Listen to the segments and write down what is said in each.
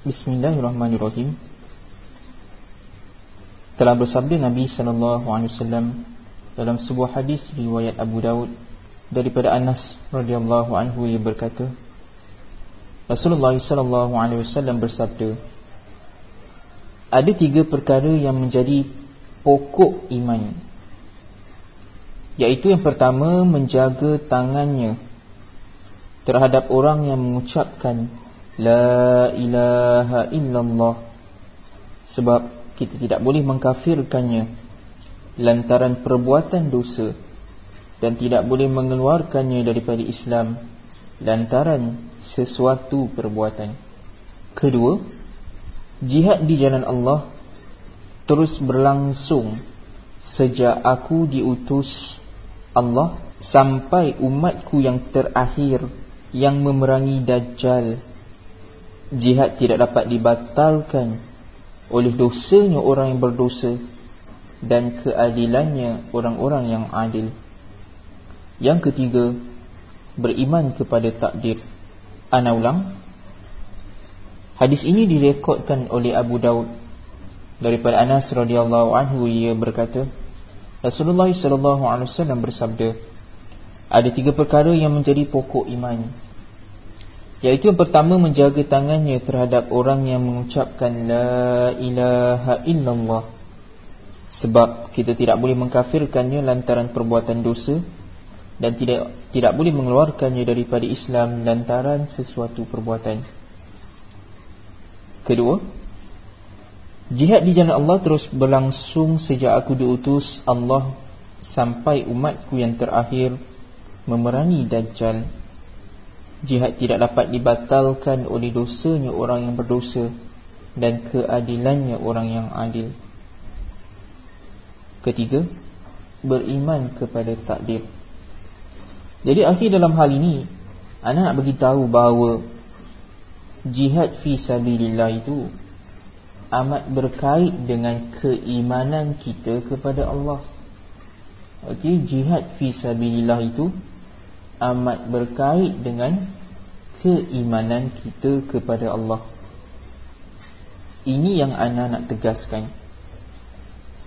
Bismillahirrahmanirrahim. Telah bersabda Nabi SAW Dalam sebuah hadis riwayat Abu Daud Daripada Anas radhiyallahu anhu ia berkata Rasulullah SAW bersabda Ada tiga perkara yang menjadi pokok iman Iaitu yang pertama menjaga tangannya Terhadap orang yang mengucapkan La ilaha illallah Sebab kita tidak boleh mengkafirkannya lantaran perbuatan dosa dan tidak boleh mengeluarkannya daripada Islam lantaran sesuatu perbuatan. Kedua, jihad di jalan Allah terus berlangsung sejak aku diutus Allah sampai umatku yang terakhir yang memerangi Dajjal. Jihad tidak dapat dibatalkan oleh dosanya orang yang berdosa dan keadilannya orang-orang yang adil. Yang ketiga, beriman kepada takdir. Ana ulang. Hadis ini direkodkan oleh Abu Daud daripada Anas radhiyallahu anhu ia berkata, Rasulullah sallallahu alaihi wasallam bersabda, ada tiga perkara yang menjadi pokok iman. Iaitu pertama menjaga tangannya terhadap orang yang mengucapkan La ilaha illallah. Sebab kita tidak boleh mengkafirkannya lantaran perbuatan dosa Dan tidak tidak boleh mengeluarkannya daripada Islam lantaran sesuatu perbuatan. Kedua Jihad di jalan Allah terus berlangsung sejak aku diutus Allah Sampai umatku yang terakhir memerangi Dajjal Jihad tidak dapat dibatalkan oleh dosanya orang yang berdosa Dan keadilannya orang yang adil. Ketiga Beriman kepada takdir. Jadi akhir dalam hal ini Anak nak beritahu bahawa Jihad fi sabilillah itu Amat berkait dengan keimanan kita kepada Allah. Okey, jihad fi sabilillah itu amat berkait dengan keimanan kita kepada Allah. Ini yang ana nak tegaskan.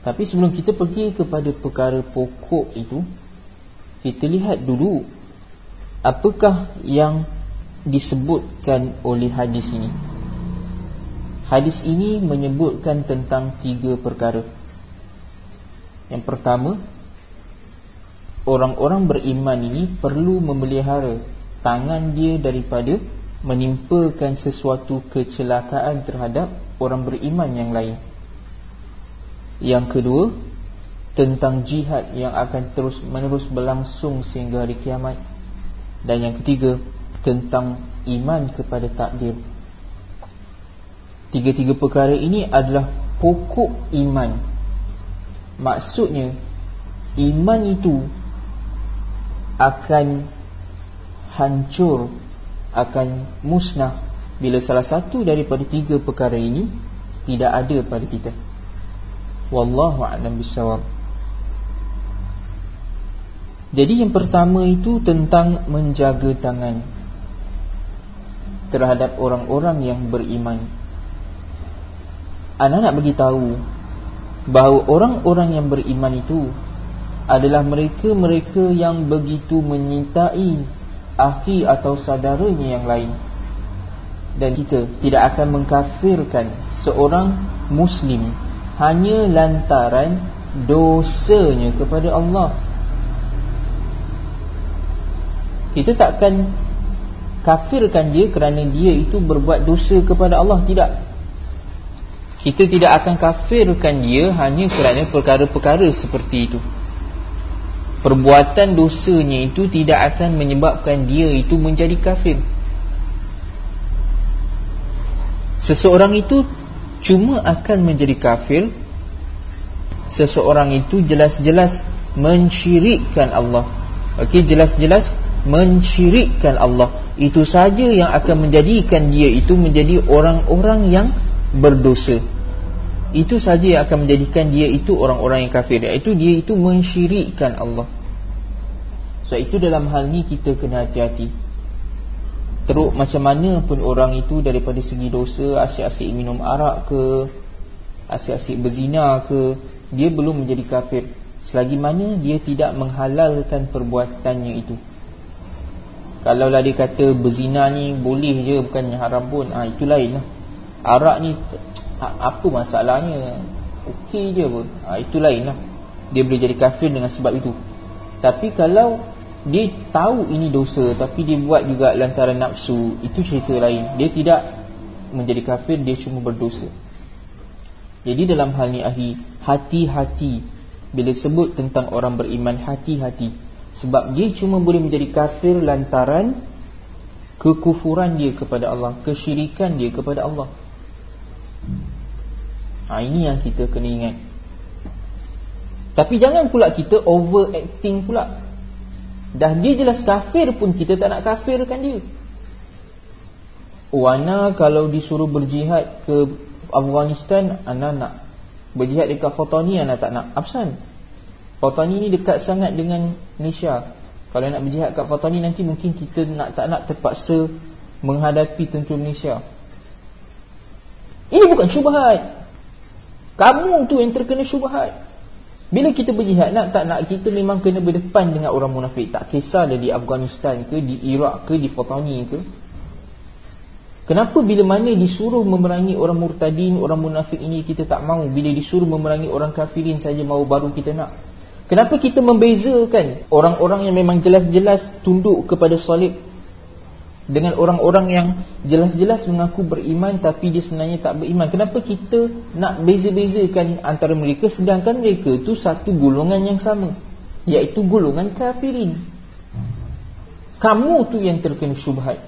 Tapi sebelum kita pergi kepada perkara pokok itu, kita lihat dulu apakah yang disebutkan oleh hadis ini. Hadis ini menyebutkan tentang tiga perkara. Yang pertama, orang-orang beriman ini perlu memelihara tangan dia daripada menimpakan sesuatu kecelakaan terhadap orang beriman yang lain. Yang kedua, tentang jihad yang akan terus menerus berlangsung sehingga hari kiamat. Dan yang ketiga, tentang iman kepada takdir. Tiga-tiga perkara ini adalah pokok iman. Maksudnya, iman itu akan hancur akan musnah bila salah satu daripada tiga perkara ini tidak ada pada kita. Wallahu a'lam bissawab. Jadi yang pertama itu tentang menjaga tangan terhadap orang-orang yang beriman. Ana nak bagi tahu bahawa orang-orang yang beriman itu adalah mereka-mereka yang begitu menyintai ahli atau saudaranya yang lain. Dan kita tidak akan mengkafirkan seorang muslim hanya lantaran dosanya kepada Allah. Kita takkan kafirkan dia kerana dia itu berbuat dosa kepada Allah tidak. Kita tidak akan kafirkan dia hanya kerana perkara-perkara seperti itu perbuatan dosanya itu tidak akan menyebabkan dia itu menjadi kafir. Seseorang itu cuma akan menjadi kafir seseorang itu jelas-jelas mensyirikkan Allah. Okey jelas-jelas mensyirikkan Allah. Itu saja yang akan menjadikan dia itu menjadi orang-orang yang berdosa itu saja yang akan menjadikan dia itu orang-orang yang kafir. Iaitu dia itu mensyirikkan Allah. So itu dalam hal ni kita kena hati-hati. Teruk macam mana pun orang itu daripada segi dosa Asyik-asyik minum arak ke Asyik-asyik berzina ke Dia belum menjadi kafir. Selagi mana dia tidak menghalalkan perbuatannya itu. Kalaulah dia kata berzina ni boleh je bukannya haram pun. Ha, Itu lain lah. Arak ni apa masalahnya? Okey je pun. Ha, Itu lain lah. Dia boleh jadi kafir dengan sebab itu. Tapi kalau dia tahu ini dosa tapi dia buat juga lantaran nafsu itu cerita lain. Dia tidak menjadi kafir dia cuma berdosa. Jadi dalam hal ni ahli hati-hati. Bila sebut tentang orang beriman hati-hati. Sebab dia cuma boleh menjadi kafir lantaran kekufuran dia kepada Allah kesyirikan dia kepada Allah ha, ini yang kita kena ingat. Tapi jangan pula kita overacting pula. Dah dia jelas kafir pun kita tak nak kafirkan dia. Wana kalau disuruh berjihad ke Afghanistan Anda nak Berjihad dekat Khotani Anda tak nak. Absan Khotani ni dekat sangat dengan Malaysia. Kalau nak berjihad kat Khotani Nanti mungkin kita nak tak nak terpaksa Menghadapi tentera Malaysia. Ini bukan syubahat Kamu tu yang terkena syubahat bila kita berjihad nak tak nak kita memang kena berdepan dengan orang munafik. Tak kisah dia di Afghanistan ke, di Iraq ke, di Fatani ke. Kenapa bila mana disuruh memerangi orang murtadin, orang munafik ini kita tak mau. Bila disuruh memerangi orang kafirin saja mau baru kita nak. Kenapa kita membezakan orang-orang yang memang jelas-jelas tunduk kepada salib dengan orang-orang yang jelas-jelas mengaku beriman tapi dia sebenarnya tak beriman. Kenapa kita nak beza-bezakan antara mereka sedangkan mereka itu satu golongan yang sama iaitu golongan kafirin? Kamu tu yang terkena syubhat.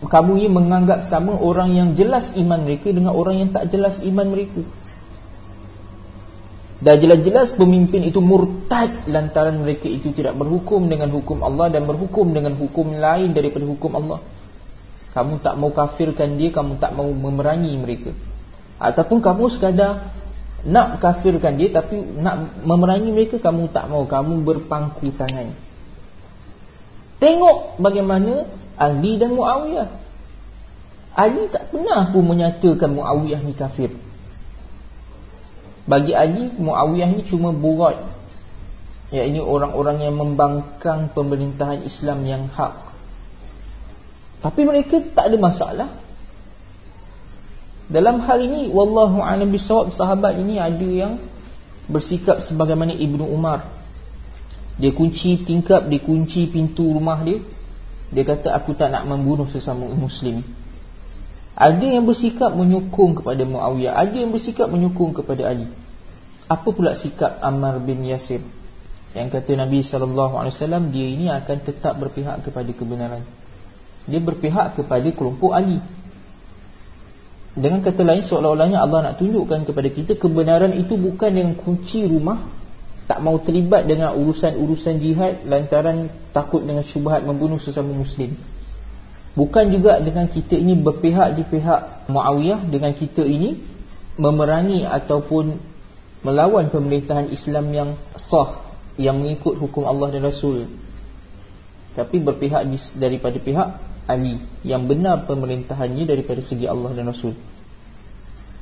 Kamu yang menganggap sama orang yang jelas iman mereka dengan orang yang tak jelas iman mereka Dah jelas-jelas pemimpin itu murtad lantaran mereka itu tidak berhukum dengan hukum Allah dan berhukum dengan hukum lain daripada hukum Allah. Kamu tak mau kafirkan dia, kamu tak mau memerangi mereka. Ataupun kamu sekadar nak kafirkan dia tapi nak memerangi mereka kamu tak mau, kamu berpangku tangan. Tengok bagaimana Ali dan Muawiyah. Ali tak pernah pun menyatakan Muawiyah ni kafir. Bagi Ali Muawiyah ni cuma buat Ya ini orang-orang yang membangkang pemerintahan Islam yang hak. Tapi mereka tak ada masalah. Dalam hal ini Wallahu a'lam bisawab sahabat ini ada yang Bersikap sebagaimana Ibnu Umar. Dia kunci tingkap Dia kunci pintu rumah dia. Dia kata aku tak nak membunuh sesama muslim. Ada yang bersikap menyokong kepada Muawiyah. Ada yang bersikap menyokong kepada Ali Apa pula sikap Ammar bin Yasir? Yang kata Nabi SAW Dia ini akan tetap berpihak kepada kebenaran. Dia berpihak kepada kelompok Ali. Dengan kata lain Seolah-olahnya Allah nak tunjukkan kepada kita Kebenaran itu bukan dengan kunci rumah Tak mau terlibat dengan urusan-urusan jihad Lantaran takut dengan syubhat membunuh sesama Muslim. Bukan juga dengan kita ini berpihak di pihak Muawiyah Dengan kita ini memerangi ataupun melawan pemerintahan Islam yang sah Yang mengikut hukum Allah dan Rasul. Tapi berpihak daripada pihak Ali Yang benar pemerintahannya daripada segi Allah dan Rasul.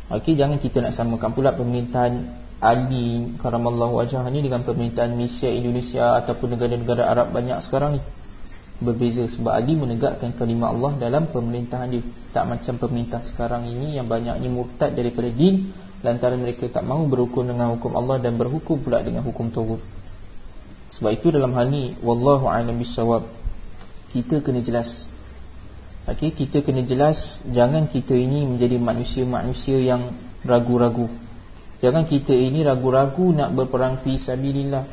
Okey, jangan kita nak samakan pula pemerintahan Ali Karamallahu wajah ini dengan pemerintahan Malaysia, Indonesia Ataupun negara-negara Arab banyak sekarang ni. Berbeza sebab Ali menegakkan kalimah Allah dalam pemerintahan dia. Tak macam pemerintah sekarang ini yang banyaknya murtad daripada din lantaran mereka tak mahu berhukum dengan hukum Allah dan berhukum pula dengan hukum Tawud. Sebab itu dalam hal ni wallahu a'lam bissawab. Kita kena jelas. Okey kita kena jelas. Jangan kita ini menjadi manusia-manusia yang ragu-ragu. Jangan kita ini ragu-ragu nak berperang fi sabilillah.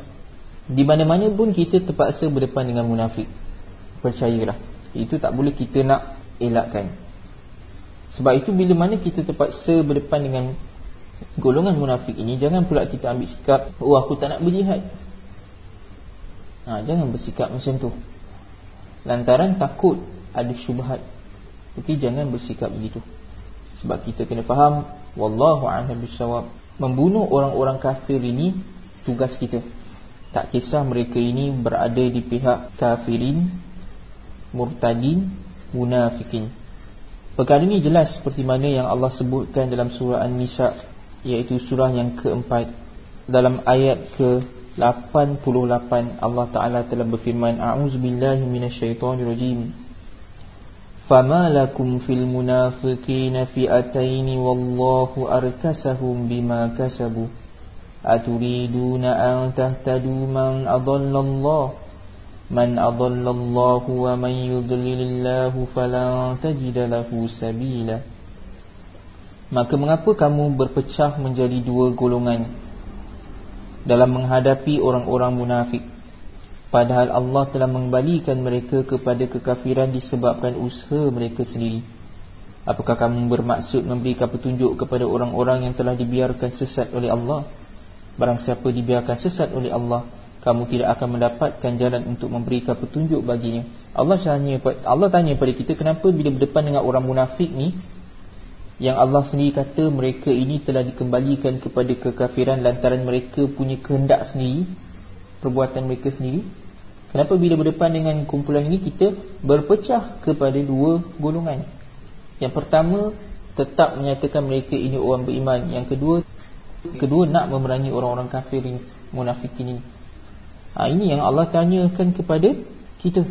Di mana-mana pun kita terpaksa berdepan dengan munafik. Percayalah itu tak boleh kita nak elakkan. Sebab itu bila mana kita terpaksa berdepan dengan golongan munafik ini jangan pula kita ambil sikap oh aku tak nak berjihad. Ha, jangan bersikap macam tu. Lantaran takut ada syubhat. Okey jangan bersikap begitu. Sebab kita kena faham wallahu a'lam bissawab membunuh orang-orang kafir ini tugas kita. Tak kisah mereka ini berada di pihak kafirin murtadin munafikin. Perkara ini jelas seperti mana yang Allah sebutkan dalam surah An-Nisa iaitu surah yang keempat. Dalam ayat ke-88 Allah Taala telah berfirman a'udzubillahi minasyaitonirrajim. Fama lakum fil munafiqina fi'ataini wallahu arkasahum bima kasabu. Aturiduna an tahtadu man adallallah? Man adallallahu wa man yudlilillahu falan tajida sabila maka mengapa kamu berpecah menjadi dua golongan dalam menghadapi orang-orang munafik? Padahal Allah telah mengembalikan mereka kepada kekafiran disebabkan usaha mereka sendiri. Apakah kamu bermaksud memberikan petunjuk kepada orang-orang yang telah dibiarkan sesat oleh Allah? Barang siapa dibiarkan sesat oleh Allah Kamu tidak akan mendapatkan jalan untuk memberikan petunjuk baginya. Allah tanya, Allah tanya pada kita Kenapa bila berdepan dengan orang munafik ni Yang Allah sendiri kata Mereka ini telah dikembalikan kepada kekafiran Lantaran mereka punya kehendak sendiri Perbuatan mereka sendiri. Kenapa bila berdepan dengan kumpulan ini Kita berpecah kepada dua golongan? Yang pertama Tetap menyatakan mereka ini orang beriman. Yang kedua Kedua nak memerangi orang-orang kafir ini Munafik ini. Ha, Ini yang Allah tanyakan kepada kita.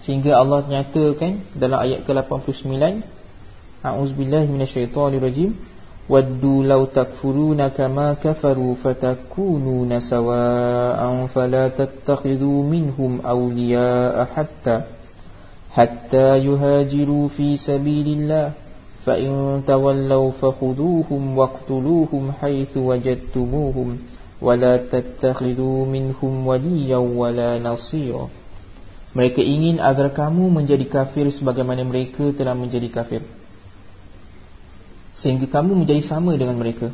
Sehingga Allah nyatakan Dalam ayat ke-89 A'uzubillahi minasyaitonirrajim. Waddu law takfuruna kama kafaru fatakununa sawaa'an fala tattakhidhu minhum awliya'a hatta hatta yuhajiru fi sabilillah. Fa in tawallaw fakhuduhum waqtuluhum haitsu wajadtumuhum wala tattakhidhu minhum waliyyan wala nashiira. Mereka ingin agar kamu menjadi kafir sebagaimana mereka telah menjadi kafir. Sehingga kamu menjadi sama dengan mereka.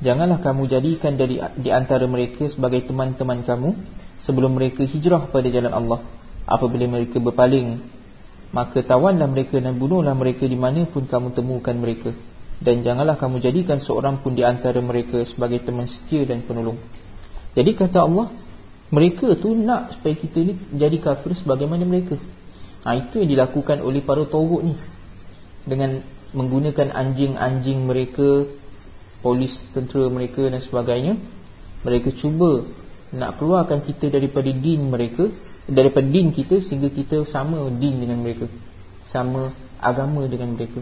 Janganlah kamu jadikan dari di antara mereka sebagai teman-teman kamu Sebelum mereka hijrah pada jalan Allah. Apabila mereka berpaling Maka tawanlah mereka dan bunuhlah mereka di mana pun kamu temukan mereka. Dan janganlah kamu jadikan seorang pun di antara mereka sebagai teman setia dan penolong. Jadi kata Allah Mereka tu nak supaya kita ni jadi kafir sebagaimana mereka. Ha, Itu yang dilakukan oleh para tawuk ni. Dengan menggunakan anjing-anjing mereka Polis tentera mereka dan sebagainya Mereka cuba nak keluarkan kita daripada din mereka daripada din kita sehingga kita sama din dengan mereka sama agama dengan mereka.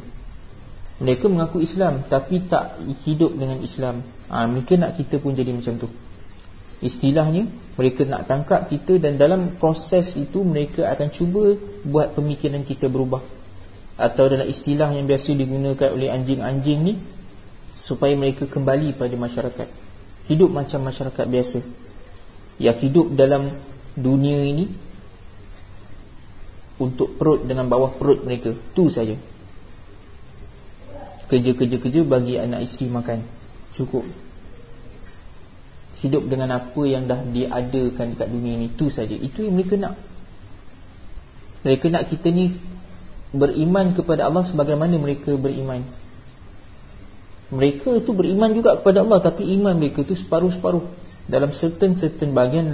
Mereka mengaku Islam tapi tak hidup dengan Islam. Ha, mereka nak kita pun jadi macam tu. Istilahnya mereka nak tangkap kita dan dalam proses itu mereka akan cuba buat pemikiran kita berubah atau dalam istilah yang biasa digunakan oleh anjing-anjing ni supaya mereka kembali pada masyarakat. Hidup macam masyarakat biasa. Yang hidup dalam dunia ini untuk perut dengan bawah perut mereka tu saja. Kerja-kerja-kerja bagi anak isteri makan cukup. Hidup dengan apa yang dah diadakan dekat dunia ini tu saja. Itu yang mereka nak. Mereka nak kita ni beriman kepada Allah sebagaimana mereka beriman. Mereka tu beriman juga kepada Allah tapi iman mereka tu separuh-separuh. Dalam certain-certain bahagian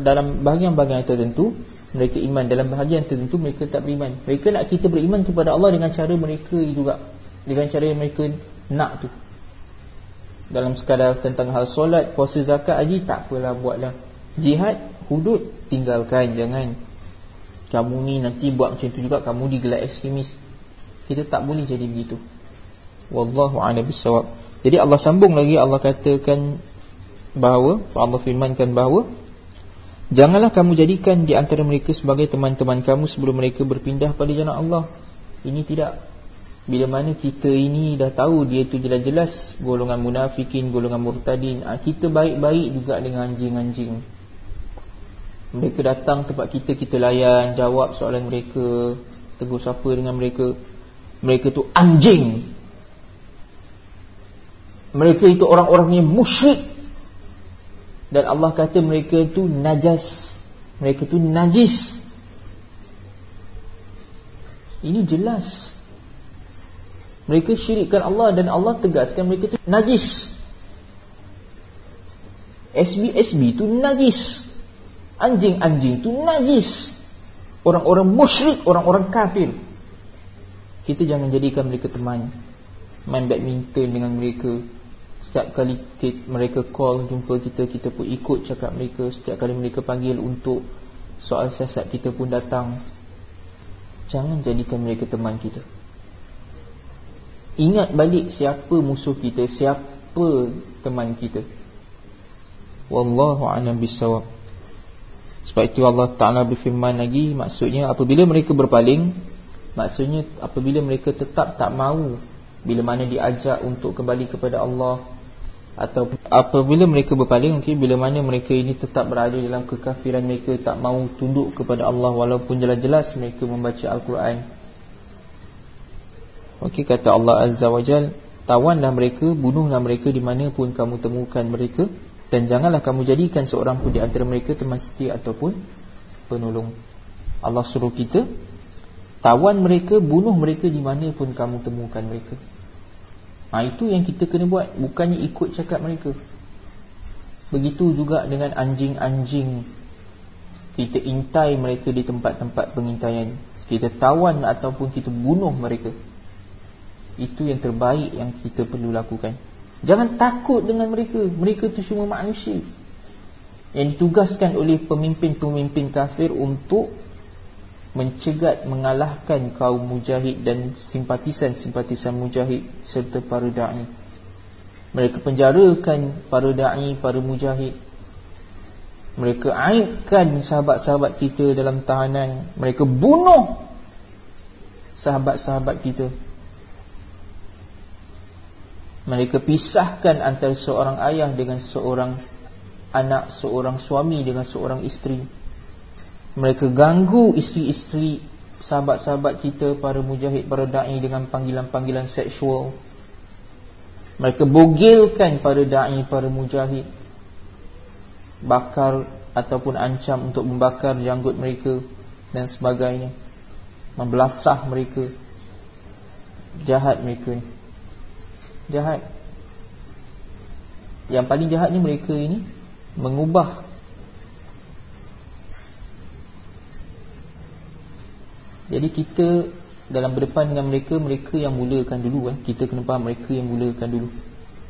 dalam bahagian-bahagian tertentu mereka iman. Dalam bahagian tertentu mereka tak beriman. Mereka nak kita beriman kepada Allah dengan cara mereka juga. Dengan cara yang mereka nak tu. Dalam sekadar tentang hal solat puasa zakat haji tak apalah buatlah. Jihad hudud tinggalkan. Jangan kamu ni nanti buat macam tu juga kamu digelar ekstremis. Kita tak boleh jadi begitu. Wallahu a'lam bissawab. Jadi Allah sambung lagi Allah katakan bahawa Allah firmankan bahawa Janganlah kamu jadikan di antara mereka sebagai teman-teman kamu sebelum mereka berpindah pada jalan Allah. Ini tidak. Bila mana kita ini dah tahu dia itu jelas-jelas Golongan munafikin, golongan murtadin ah, Kita baik-baik juga dengan anjing-anjing Mereka datang tempat kita, kita layan Jawab soalan mereka Tegur siapa dengan mereka. Mereka tu anjing. Mereka itu orang-orang yang musyrik. Dan Allah kata mereka itu najas mereka itu najis. Ini jelas. Mereka syirikkan Allah dan Allah tegaskan mereka itu najis. SB-SB itu najis anjing-anjing itu najis Orang-orang musyrik, orang-orang kafir. Kita jangan jadikan mereka teman. Main badminton dengan mereka. Setiap kali mereka call jumpa kita, kita pun ikut cakap mereka. Setiap kali mereka panggil untuk soal siasat, kita pun datang. Jangan jadikan mereka teman kita. Ingat balik siapa musuh kita, siapa teman kita. Wallahu a'lam bissawab. Sebab itu Allah Taala berfirman lagi maksudnya apabila mereka berpaling maksudnya apabila mereka tetap tak mau bila mana diajak untuk kembali kepada Allah atau apabila mereka berpaling okay, bila mana mereka ini tetap berada dalam kekafiran mereka tak mau tunduk kepada Allah walaupun jelas-jelas mereka membaca Al-Quran. Okey kata Allah Azza wa Jal tawanlah mereka bunuhlah mereka di mana pun kamu temukan mereka dan janganlah kamu jadikan seorang pun di antara mereka teman setia ataupun penolong. Allah suruh kita tawan mereka, bunuh mereka di mana pun kamu temukan mereka. Ha, itu yang kita kena buat, bukannya ikut cakap mereka. Begitu juga dengan anjing-anjing. Kita intai mereka di tempat-tempat pengintaian. Kita tawan ataupun kita bunuh mereka. Itu yang terbaik yang kita perlu lakukan. Jangan takut dengan mereka. Mereka itu cuma manusia. Yang ditugaskan oleh pemimpin-pemimpin kafir Untuk Mencegat, mengalahkan kaum mujahid Dan simpatisan-simpatisan mujahid Serta para da'i. Mereka penjarakan para da'i, para mujahid. Mereka aibkan sahabat-sahabat kita dalam tahanan. Mereka bunuh Sahabat-sahabat kita mereka pisahkan antara seorang ayah dengan seorang anak, seorang suami dengan seorang isteri. Mereka ganggu isteri-isteri sahabat-sahabat kita, para mujahid, para da'i dengan panggilan-panggilan seksual. Mereka bogilkan para da'i, para mujahid. Bakar ataupun ancam untuk membakar janggut mereka dan sebagainya. Membelasah mereka. Jahat mereka ni jahat. Yang paling jahatnya mereka ini Mengubah Jadi kita Dalam berdepan dengan mereka Mereka yang mulakan dulu eh. Kita kena faham mereka yang mulakan dulu.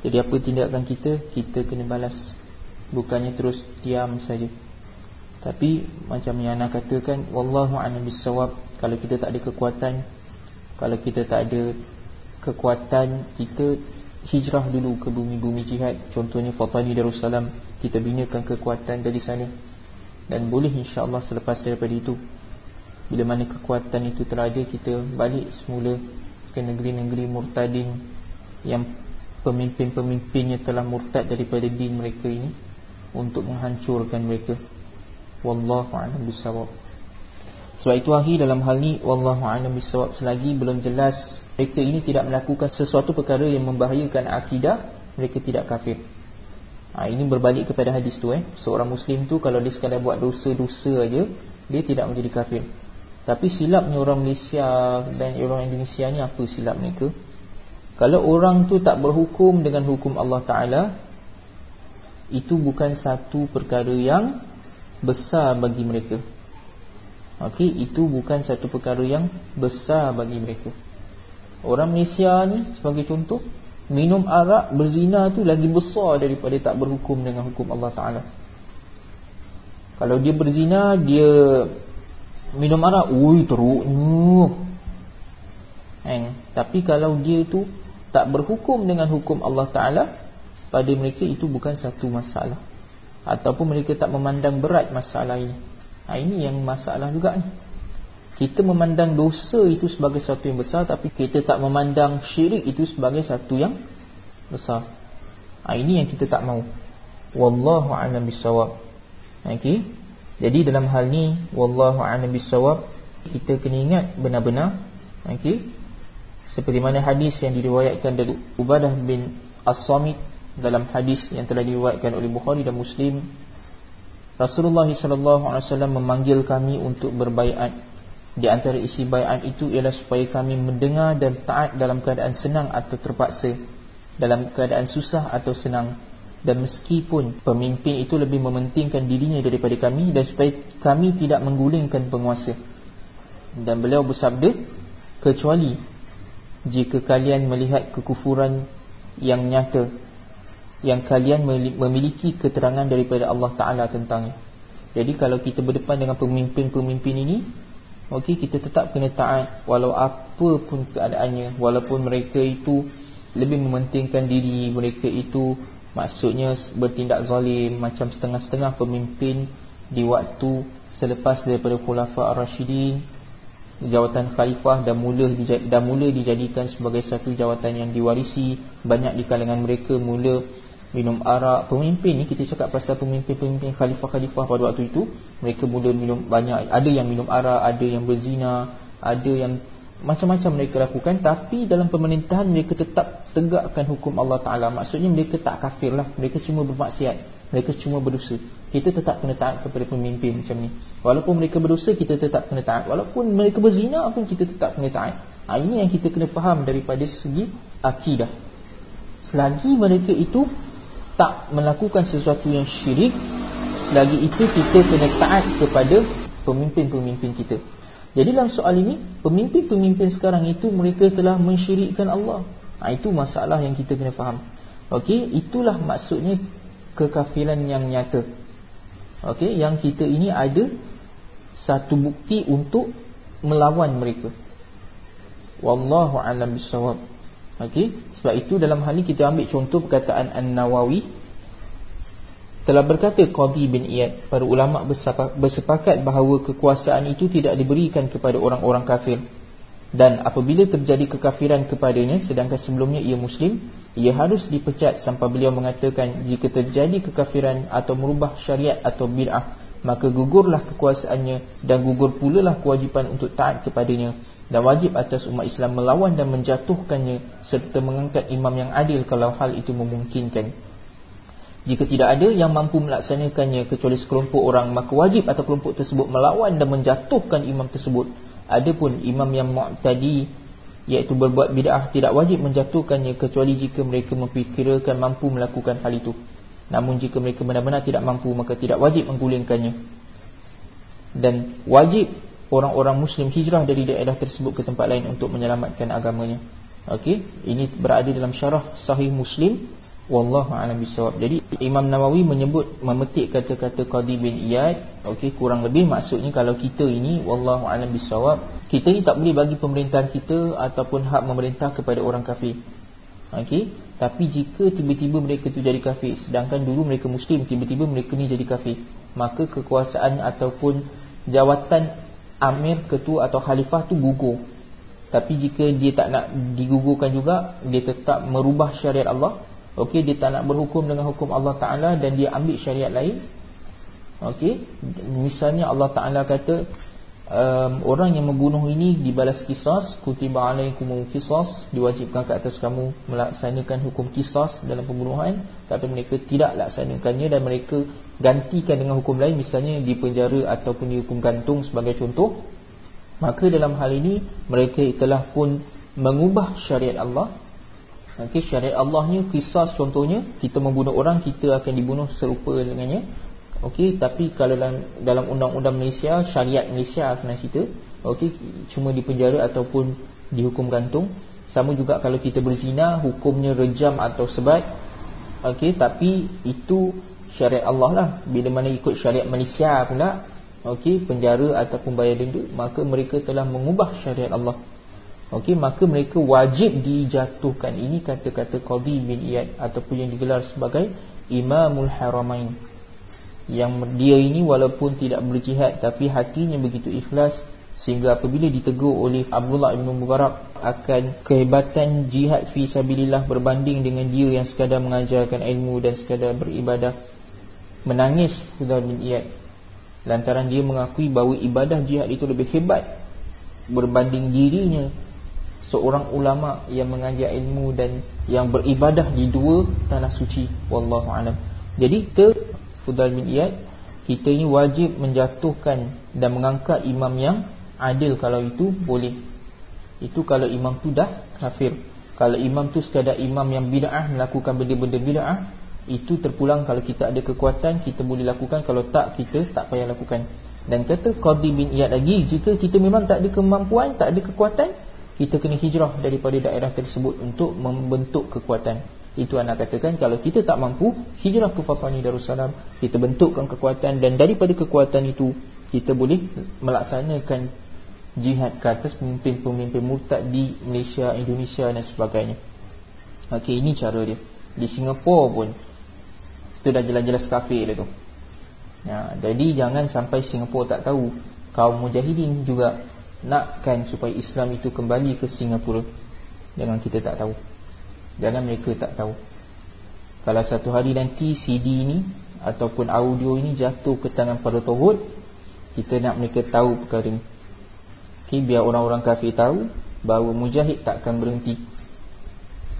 Jadi apa tindakan kita? Kita kena balas. Bukannya terus diam saja. Tapi macam yang Ana katakan Wallahu'alam bisawab Kalau kita tak ada kekuatan Kalau kita tak ada kekuatan kita hijrah dulu ke bumi-bumi jihad. Contohnya Fatani Darussalam kita binakan kekuatan dari sana. Dan boleh insyaAllah selepas daripada itu bila mana kekuatan itu terada kita balik semula ke negeri-negeri murtadin yang pemimpin-pemimpinnya telah murtad daripada din mereka ini untuk menghancurkan mereka. Wallahu a'lam bissawab. Sebab itu akhir dalam hal ni wallahu a'lam bissawab. Selagi belum jelas mereka ini tidak melakukan sesuatu perkara yang membahayakan akidah mereka tidak kafir. Ha, ini berbalik kepada hadis tu eh. Seorang muslim tu kalau dia sekadar buat dosa-dosa aja dia tidak menjadi kafir. Tapi silapnya orang Malaysia dan orang Indonesia ni apa silap mereka? Kalau orang tu tak berhukum dengan hukum Allah Ta'ala Itu bukan satu perkara yang besar bagi mereka. Okey, Itu bukan satu perkara yang besar bagi mereka Orang Malaysia ni sebagai contoh Minum arak berzina tu lagi besar daripada tak berhukum dengan hukum Allah Ta'ala. Kalau dia berzina dia minum arak Ui teruk eh, Tapi kalau dia tu tak berhukum dengan hukum Allah Ta'ala Pada mereka itu bukan satu masalah. Ataupun mereka tak memandang berat masalah ini. Ha, Ini yang masalah juga ni kita memandang dosa itu sebagai satu yang besar tapi kita tak memandang syirik itu sebagai satu yang besar. Ha, ini yang kita tak mau. Wallahu a'lam bissawab. Okey. Jadi dalam hal ni wallahu a'lam bissawab kita kena ingat benar-benar okey. Seperti mana hadis yang diriwayatkan dari Ubadah bin As-Samit dalam hadis yang telah diriwayatkan oleh Bukhari dan Muslim Rasulullah wasallam memanggil kami untuk berbaiat di antara isi bayat itu ialah supaya kami mendengar dan taat dalam keadaan senang atau terpaksa Dalam keadaan susah atau senang. Dan meskipun pemimpin itu lebih mementingkan dirinya daripada kami Dan supaya kami tidak menggulingkan penguasa. Dan beliau bersabda kecuali jika kalian melihat kekufuran yang nyata yang kalian memiliki keterangan daripada Allah Taala tentangnya. Jadi kalau kita berdepan dengan pemimpin-pemimpin ini okey kita tetap kena taat walau apa pun keadaannya walaupun mereka itu lebih mementingkan diri mereka itu maksudnya bertindak zalim macam setengah-setengah pemimpin di waktu selepas daripada khulafa ar-rasyidin jawatan khalifah dah mula dah mula dijadikan sebagai satu jawatan yang diwarisi banyak di kalangan mereka mula minum arak pemimpin ni kita cakap pasal pemimpin-pemimpin khalifah-khalifah pada waktu itu mereka mula minum banyak ada yang minum arak ada yang berzina ada yang macam-macam mereka lakukan tapi dalam pemerintahan mereka tetap tegakkan hukum Allah Taala. Maksudnya mereka tak kafirlah mereka cuma bermaksiat mereka cuma berdosa. Kita tetap kena taat kepada pemimpin macam ni. Walaupun mereka berdosa kita tetap kena taat. Walaupun mereka berzina pun kita tetap kena taat. Ha, ini yang kita kena faham daripada segi akidah. Selagi mereka itu tak melakukan sesuatu yang syirik selagi itu kita kena taat kepada pemimpin-pemimpin kita jadi dalam soal ini pemimpin-pemimpin sekarang itu mereka telah mensyirikkan Allah ha, itu masalah yang kita kena faham Okey, itulah maksudnya kekafiran yang nyata. Okey, yang kita ini ada satu bukti untuk melawan mereka. Wallahu alam bisawab. Okey, sebab itu dalam hal ini kita ambil contoh perkataan An-Nawawi. Telah berkata Qadhi bin Iyad para ulama bersepakat bahawa kekuasaan itu tidak diberikan kepada orang-orang kafir. Dan apabila terjadi kekafiran kepadanya sedangkan sebelumnya ia muslim ia harus dipecat sampai beliau mengatakan jika terjadi kekafiran atau merubah syariat atau bid'ah maka gugurlah kekuasaannya dan gugur pula lah kewajipan untuk taat kepadanya dan wajib atas umat Islam melawan dan menjatuhkannya serta mengangkat imam yang adil kalau hal itu memungkinkan jika tidak ada yang mampu melaksanakannya kecuali sekelompok orang maka wajib atau kelompok tersebut melawan dan menjatuhkan imam tersebut Adapun imam yang mu'tadi iaitu berbuat bid'ah tidak wajib menjatuhkannya kecuali jika mereka memfikirkan mampu melakukan hal itu. Namun jika mereka benar-benar tidak mampu maka tidak wajib menggulingkannya. Dan wajib orang-orang muslim hijrah dari daerah tersebut ke tempat lain untuk menyelamatkan agamanya. Okey, ini berada dalam syarah sahih Muslim wallahu a'lam bissawab. Jadi Imam Nawawi menyebut memetik kata-kata Qadi bin Iyad, okey kurang lebih maksudnya kalau kita ini wallahu a'lam bissawab, kita ni tak boleh bagi pemerintahan kita ataupun hak memerintah kepada orang kafir. Okey, tapi jika tiba-tiba mereka tu jadi kafir sedangkan dulu mereka muslim, tiba-tiba mereka ni jadi kafir, maka kekuasaan ataupun jawatan amir, ketua atau khalifah tu gugur. Tapi jika dia tak nak digugurkan juga, dia tetap merubah syariat Allah, Okey, dia tak nak berhukum dengan hukum Allah Taala dan dia ambil syariat lain. Okey, misalnya Allah Taala kata um, orang yang membunuh ini dibalas kisas, kutiba alaikumul qisas, diwajibkan ke atas kamu melaksanakan hukum kisas dalam pembunuhan, tapi mereka tidak laksanakannya dan mereka gantikan dengan hukum lain misalnya di penjara ataupun dihukum gantung sebagai contoh. Maka dalam hal ini mereka telah pun mengubah syariat Allah Okey syariat Allahnya kisah contohnya kita membunuh orang kita akan dibunuh serupa dengannya. Okey tapi kalau dalam dalam undang-undang Malaysia syariat Malaysia senang cerita okey cuma di penjara ataupun dihukum gantung. Sama juga kalau kita berzina hukumnya rejam atau sebat. Okey tapi itu syariat Allah lah. Bila mana ikut syariat Malaysia pula okey penjara ataupun bayar denda maka mereka telah mengubah syariat Allah. Okey, maka mereka wajib dijatuhkan. Ini kata-kata Qadhi bin Iyad ataupun yang digelar sebagai Imamul Haramain. Yang dia ini walaupun tidak berjihad tapi hatinya begitu ikhlas sehingga apabila ditegur oleh Abdullah bin Mubarak akan kehebatan jihad fi sabilillah berbanding dengan dia yang sekadar mengajarkan ilmu dan sekadar beribadah. Menangis Abdullah bin Iyad. Lantaran dia mengakui bahawa ibadah jihad itu lebih hebat berbanding dirinya. Seorang ulama yang mengajar ilmu dan yang beribadah di dua tanah suci. Wallahu alam. Jadi kita Fudal bin Iyad kita ini wajib menjatuhkan dan mengangkat imam yang adil kalau itu boleh. Itu kalau imam tu dah kafir. Kalau imam tu sekadar imam yang bid'ah melakukan benda-benda bid'ah itu terpulang kalau kita ada kekuatan kita boleh lakukan. Kalau tak kita tak payah lakukan. Dan kata Qadhi bin Iyad lagi Jika kita memang tak ada kemampuan Tak ada kekuatan Kita kena hijrah daripada daerah tersebut Untuk membentuk kekuatan Itu anak katakan Kalau kita tak mampu Hijrah ke Fatani Darussalam Kita bentukkan kekuatan Dan daripada kekuatan itu Kita boleh melaksanakan Jihad ke atas pemimpin-pemimpin murtad Di Malaysia, Indonesia dan sebagainya. Okey, ini cara dia. Di Singapura pun Itu dah jelas-jelas kafir dia tu. Ya, Jadi jangan sampai Singapura tak tahu Kaum Mujahidin juga Nakkan supaya Islam itu kembali ke Singapura. Jangan kita tak tahu Jangan mereka tak tahu. Kalau satu hari nanti CD ini Ataupun audio ini jatuh ke tangan para tohut Kita nak mereka tahu perkara ini okay, Biar orang-orang kafir tahu Bahawa Mujahid tak akan berhenti.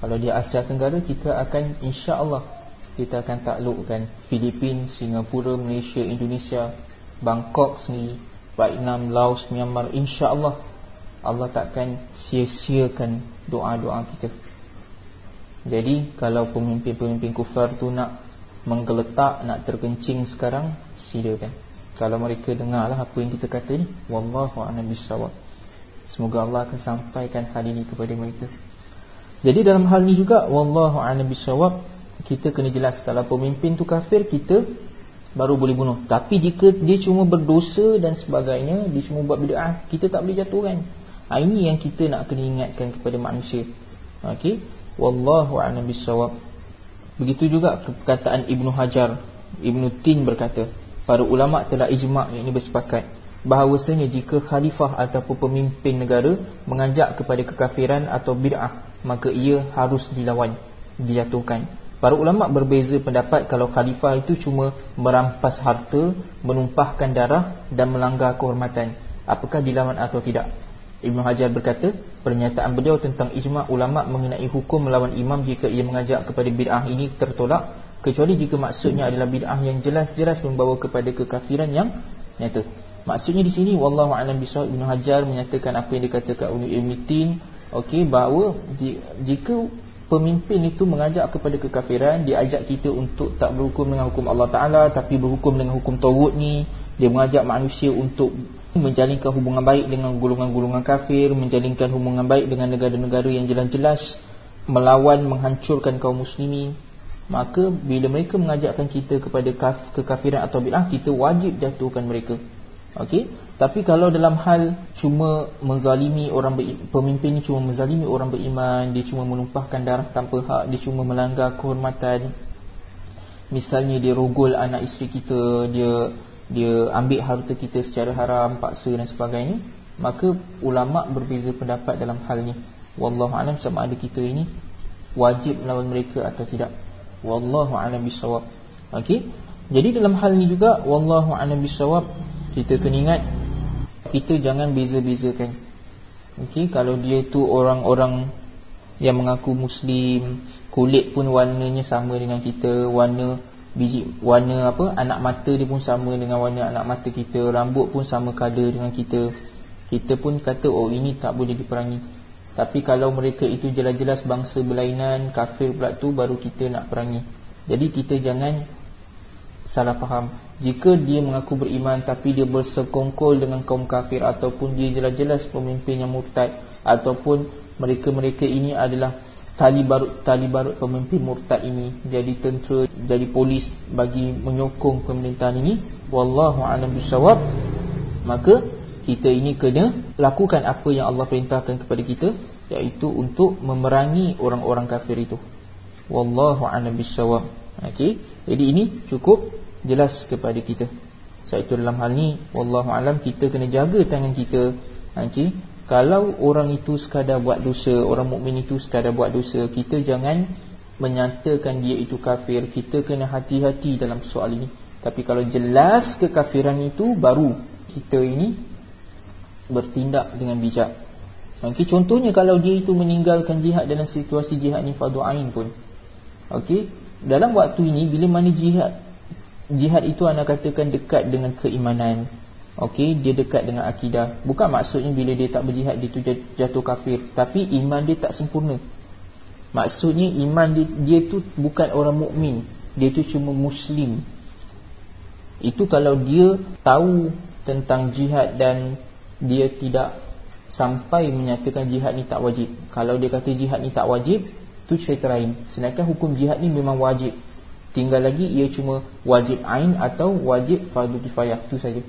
Kalau dia Asia Tenggara Kita akan insya Allah kita akan taklukkan Filipin, Singapura, Malaysia, Indonesia, Bangkok sendiri, Vietnam, Laos, Myanmar, insya-Allah Allah takkan sia-siakan doa-doa kita. Jadi kalau pemimpin-pemimpin kufar tu nak menggeletak, nak terkencing sekarang, silakan. Kalau mereka dengarlah apa yang kita kata ni, wallahu a'lam bissawab. Semoga Allah akan sampaikan hal ini kepada mereka. Jadi dalam hal ini juga wallahu a'lam bissawab kita kena jelas kalau pemimpin tu kafir kita baru boleh bunuh tapi jika dia cuma berdosa dan sebagainya dia cuma buat bid'ah kita tak boleh jatuhkan ha, ini yang kita nak kena ingatkan kepada manusia okey wallahu a'lam bissawab begitu juga perkataan Ibnu Hajar Ibnu Tin berkata para ulama telah ijma' ini bersepakat bahawasanya jika khalifah ataupun pemimpin negara mengajak kepada kekafiran atau bid'ah maka ia harus dilawan dijatuhkan Para ulama berbeza pendapat kalau khalifah itu cuma merampas harta, menumpahkan darah dan melanggar kehormatan. Apakah dilawan atau tidak? Ibn Hajar berkata, pernyataan beliau tentang ijma' ulama mengenai hukum melawan imam jika ia mengajak kepada bid'ah ini tertolak kecuali jika maksudnya adalah bid'ah yang jelas-jelas membawa kepada kekafiran yang nyata. Maksudnya di sini wallahu a'lam bishawab Ibn Hajar menyatakan apa yang dikatakan oleh Ibn Tin okey bahawa jika pemimpin itu mengajak kepada kekafiran dia ajak kita untuk tak berhukum dengan hukum Allah Ta'ala tapi berhukum dengan hukum Tawud ni dia mengajak manusia untuk menjalinkan hubungan baik dengan golongan-golongan kafir menjalinkan hubungan baik dengan negara-negara yang jelas-jelas melawan menghancurkan kaum muslimin. Maka bila mereka mengajakkan kita kepada kekafiran atau bid'ah kita wajib jatuhkan mereka. Okey? Tapi kalau dalam hal cuma menzalimi orang pemimpin ni cuma menzalimi orang beriman, dia cuma menumpahkan darah tanpa hak, dia cuma melanggar kehormatan. Misalnya dia rogol anak isteri kita, dia dia ambil harta kita secara haram, paksa dan sebagainya, maka ulama berbeza pendapat dalam hal ni. Wallahu a'lam sama ada kita ini wajib melawan mereka atau tidak. Wallahu a'lam bisawab. Okey. Jadi dalam hal ni juga wallahu a'lam bisawab kita kena ingat kita jangan beza-bezakan. Okey, kalau dia tu orang-orang yang mengaku muslim, kulit pun warnanya sama dengan kita, warna biji warna apa? Anak mata dia pun sama dengan warna anak mata kita, rambut pun sama color dengan kita. Kita pun kata oh ini tak boleh diperangi. Tapi kalau mereka itu jelas-jelas bangsa berlainan, kafir pula tu baru kita nak perangi. Jadi kita jangan salah faham jika dia mengaku beriman tapi dia bersekongkol dengan kaum kafir ataupun dia jelas-jelas pemimpin yang murtad ataupun mereka-mereka ini adalah tali barut tali barut pemimpin murtad ini jadi tentera jadi polis bagi menyokong pemerintahan ini wallahu a'lam bisawab maka kita ini kena lakukan apa yang Allah perintahkan kepada kita iaitu untuk memerangi orang-orang kafir itu wallahu a'lam bisawab okey jadi ini cukup jelas kepada kita. Sebab itu dalam hal ni wallahu alam kita kena jaga tangan kita. Okey. Kalau orang itu sekadar buat dosa, orang mukmin itu sekadar buat dosa, kita jangan menyatakan dia itu kafir. Kita kena hati-hati dalam soal ini. Tapi kalau jelas kekafiran itu baru kita ini bertindak dengan bijak. Okey, contohnya kalau dia itu meninggalkan jihad dalam situasi jihad ni fardu ain pun. Okey, dalam waktu ini bila mana jihad jihad itu anda katakan dekat dengan keimanan okey dia dekat dengan akidah bukan maksudnya bila dia tak berjihad dia tu jatuh kafir tapi iman dia tak sempurna maksudnya iman dia, dia tu bukan orang mukmin dia tu cuma muslim itu kalau dia tahu tentang jihad dan dia tidak sampai menyatakan jihad ni tak wajib. Kalau dia kata jihad ni tak wajib, tu cerita lain. Sedangkan hukum jihad ni memang wajib. Tinggal lagi ia cuma wajib ain atau wajib fardu kifayah. Tu saja.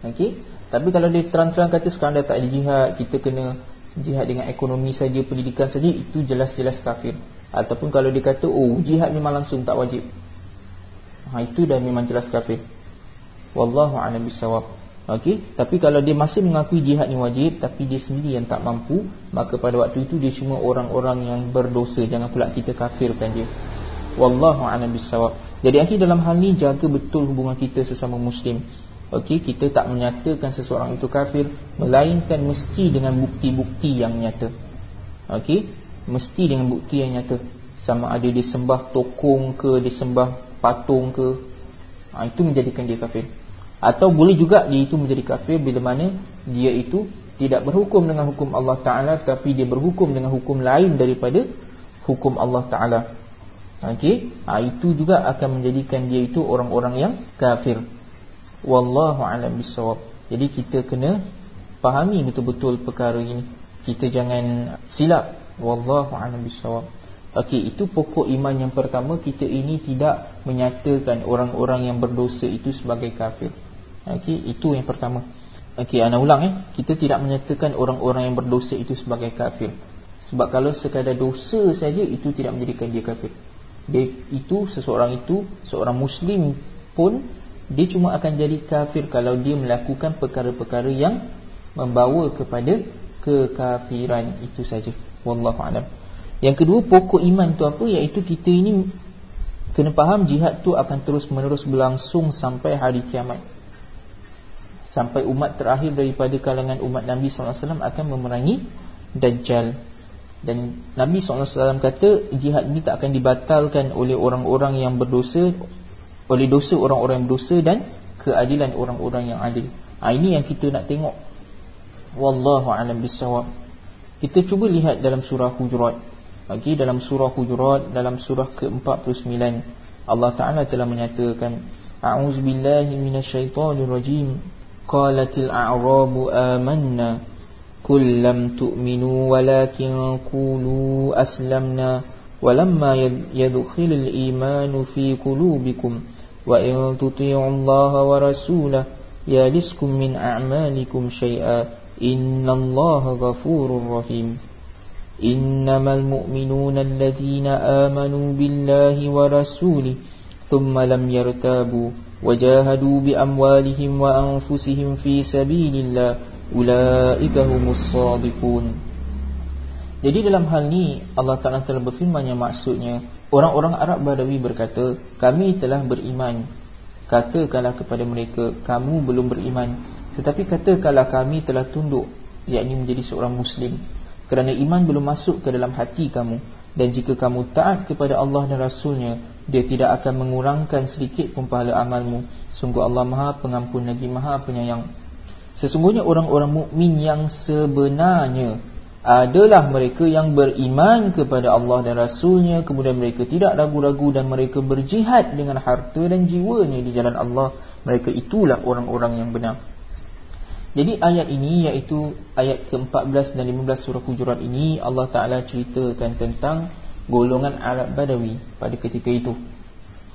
Okey. Tapi kalau dia terang-terang kata sekarang dah tak ada jihad, kita kena jihad dengan ekonomi saja, pendidikan saja, itu jelas-jelas kafir. Ataupun kalau dia kata, oh jihad memang langsung tak wajib. Ha, itu dah memang jelas kafir. Wallahu a'lam bisawab. Okey, tapi kalau dia masih mengakui jihad ni wajib tapi dia sendiri yang tak mampu, maka pada waktu itu dia cuma orang-orang yang berdosa. Jangan pula kita kafirkan dia. Wallahu a'lam bisawab. Jadi akhir dalam hal ni jaga betul hubungan kita sesama muslim. Okey, kita tak menyatakan seseorang itu kafir melainkan mesti dengan bukti-bukti yang nyata. Okey, mesti dengan bukti yang nyata. Sama ada dia sembah tokong ke, dia sembah patung ke. Ha, itu menjadikan dia kafir. Atau boleh juga dia itu menjadi kafir bila mana dia itu tidak berhukum dengan hukum Allah Taala tapi dia berhukum dengan hukum lain daripada hukum Allah Taala. Okey, ha, itu juga akan menjadikan dia itu orang-orang yang kafir. Wallahu alam bisawab. Jadi kita kena fahami betul-betul perkara ini. Kita jangan silap. Wallahu alam bisawab. Okey, itu pokok iman yang pertama kita ini tidak menyatakan orang-orang yang berdosa itu sebagai kafir. Okey, itu yang pertama. Okey, ana ulang eh. Kita tidak menyatakan orang-orang yang berdosa itu sebagai kafir. Sebab kalau sekadar dosa saja itu tidak menjadikan dia kafir. Dia itu seseorang itu seorang muslim pun dia cuma akan jadi kafir kalau dia melakukan perkara-perkara yang membawa kepada kekafiran itu saja. Wallahu a'lam. Yang kedua pokok iman tu apa iaitu kita ini kena faham jihad tu akan terus-menerus berlangsung sampai hari kiamat. Sampai umat terakhir daripada kalangan umat Nabi sallallahu alaihi wasallam akan memerangi dajjal. Dan Nabi SAW kata jihad ini tak akan dibatalkan oleh orang-orang yang berdosa oleh dosa orang-orang yang berdosa dan keadilan orang-orang yang adil. Ha, ini yang kita nak tengok. Wallahu a'lam bissawab. Kita cuba lihat dalam surah Hujurat. Okey, dalam surah Hujurat dalam surah ke-49 Allah Taala telah menyatakan A'udzubillahi minasyaitonirrajim. Qalatil a'rabu amanna kul lam tu'minu walakin qulu aslamna walamma yadkhulul imanu fi qulubikum وإن تطيعوا الله ورسوله يلسكم من أعمالكم شيئا إن الله غفور رحيم إنما المؤمنون الذين آمنوا بالله ورسوله ثم لم يرتابوا وجاهدوا بأموالهم وأنفسهم في سبيل الله أولئك هم الصادقون Jadi dalam hal ni Allah Ta'ala telah berfirman yang maksudnya Orang-orang Arab Badawi berkata Kami telah beriman. Katakanlah kepada mereka Kamu belum beriman. Tetapi katakanlah kami telah tunduk Yakni menjadi seorang Muslim. Kerana iman belum masuk ke dalam hati kamu. Dan jika kamu taat kepada Allah dan Rasulnya Dia tidak akan mengurangkan sedikit pun pahala amalmu. Sungguh Allah maha pengampun lagi maha penyayang. Sesungguhnya orang-orang mukmin yang sebenarnya adalah mereka yang beriman kepada Allah dan Rasulnya kemudian mereka tidak ragu-ragu dan mereka berjihad dengan harta dan jiwanya di jalan Allah. Mereka itulah orang-orang yang benar. Jadi ayat ini iaitu ayat ke-14 dan 15 surah Hujurat ini Allah Ta'ala ceritakan tentang golongan Arab Badawi pada ketika itu.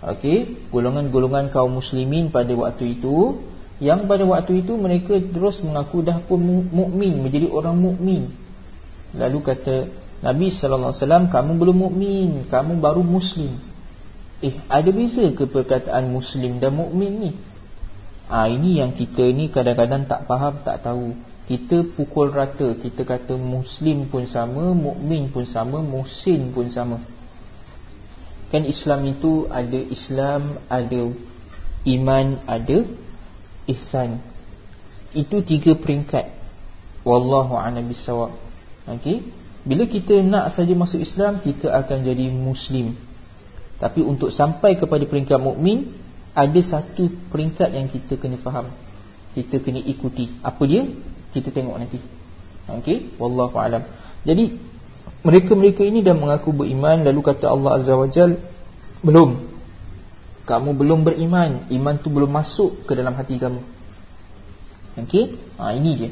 Okey, golongan-golongan kaum muslimin pada waktu itu yang pada waktu itu mereka terus mengaku dah pun mukmin menjadi orang mukmin Lalu kata Nabi sallallahu alaihi wasallam kamu belum mukmin, kamu baru muslim. Eh, ada beza ke perkataan muslim dan mukmin ni? Ah ha, ini yang kita ni kadang-kadang tak faham, tak tahu. Kita pukul rata, kita kata muslim pun sama, mukmin pun sama, muhsin pun sama. Kan Islam itu ada Islam, ada iman, ada ihsan. Itu tiga peringkat. Wallahu a'lam bissawab. Okey. Bila kita nak saja masuk Islam, kita akan jadi muslim. Tapi untuk sampai kepada peringkat mukmin, ada satu peringkat yang kita kena faham. Kita kena ikuti. Apa dia? Kita tengok nanti. Okey, wallahu alam. Jadi mereka-mereka ini dah mengaku beriman lalu kata Allah Azza wa Jal belum. Kamu belum beriman, iman tu belum masuk ke dalam hati kamu. Okey, ha, ini je.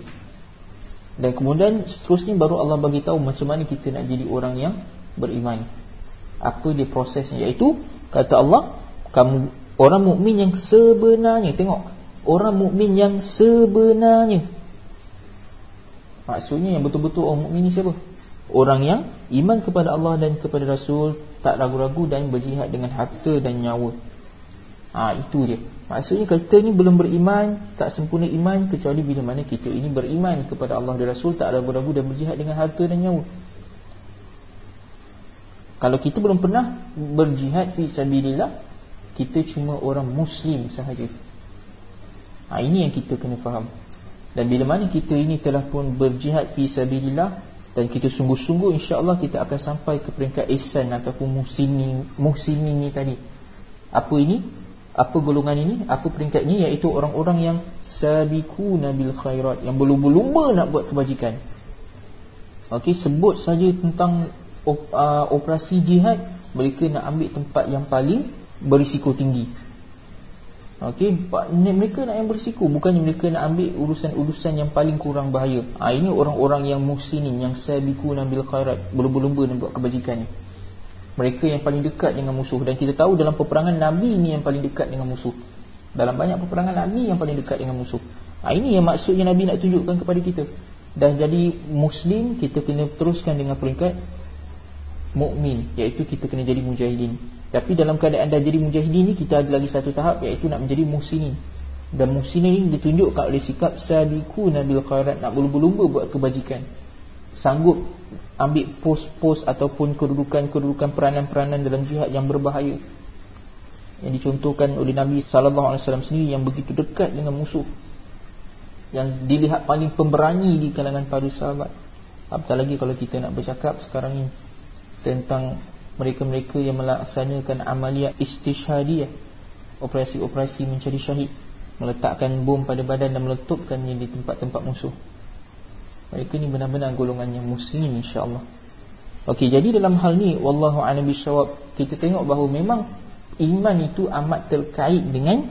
Dan kemudian seterusnya baru Allah bagi tahu macam mana kita nak jadi orang yang beriman. Apa dia prosesnya iaitu kata Allah, kamu orang mukmin yang sebenarnya tengok orang mukmin yang sebenarnya. Maksudnya yang betul-betul orang mukmin ni siapa? Orang yang iman kepada Allah dan kepada Rasul, tak ragu-ragu dan berjihad dengan harta dan nyawa. Ah ha, itu dia. Maksudnya kita ni belum beriman Tak sempurna iman Kecuali bila mana kita ini beriman Kepada Allah dan Rasul Tak ragu-ragu dan berjihad dengan harta dan nyawa Kalau kita belum pernah Berjihad fi sabidillah Kita cuma orang muslim sahaja ha, Ini yang kita kena faham Dan bila mana kita ini telah pun Berjihad fi sabidillah Dan kita sungguh-sungguh insyaAllah Kita akan sampai ke peringkat ihsan Ataupun muhsini, muhsini ni tadi Apa ini? Apa golongan ini? Apa peringkat ini? Iaitu orang-orang yang sabiku nabil khairat yang berlumba-lumba nak buat kebajikan. Okey sebut saja tentang op, uh, operasi jihad. Mereka nak ambil tempat yang paling berisiko tinggi. Okey mereka nak yang berisiko. Bukannya mereka nak ambil urusan-urusan yang paling kurang bahaya. Ha, ini orang-orang yang musinin yang sabiku nabil khairat berlumba-lumba nak buat kebajikan mereka yang paling dekat dengan musuh. Dan kita tahu dalam peperangan Nabi ni yang paling dekat dengan musuh. Dalam banyak peperangan Nabi yang paling dekat dengan musuh. Ha, ini yang maksudnya Nabi nak tunjukkan kepada kita. Dan jadi Muslim kita kena teruskan dengan peringkat mukmin, iaitu kita kena jadi mujahidin. Tapi dalam keadaan dah jadi mujahidin ni kita ada lagi satu tahap iaitu nak menjadi muhsinin dan muhsinin ini ditunjukkan oleh sikap sabiku nabil khairat nak berlumba-lumba buat kebajikan sanggup ambil pos-pos ataupun kedudukan-kedudukan peranan-peranan dalam jihad yang berbahaya. Yang dicontohkan oleh Nabi sallallahu alaihi wasallam sendiri yang begitu dekat dengan musuh. Yang dilihat paling pemberani di kalangan para sahabat. Apatah lagi kalau kita nak bercakap sekarang ini tentang mereka-mereka yang melaksanakan amalia istishhadiyah operasi-operasi mencari syahid. Meletakkan bom pada badan dan meletupkannya di tempat-tempat musuh mereka ni benar-benar golongan yang muslim insya-Allah. Okey, jadi dalam hal ni wallahu a'lam bissawab, kita tengok bahawa memang iman itu amat terkait dengan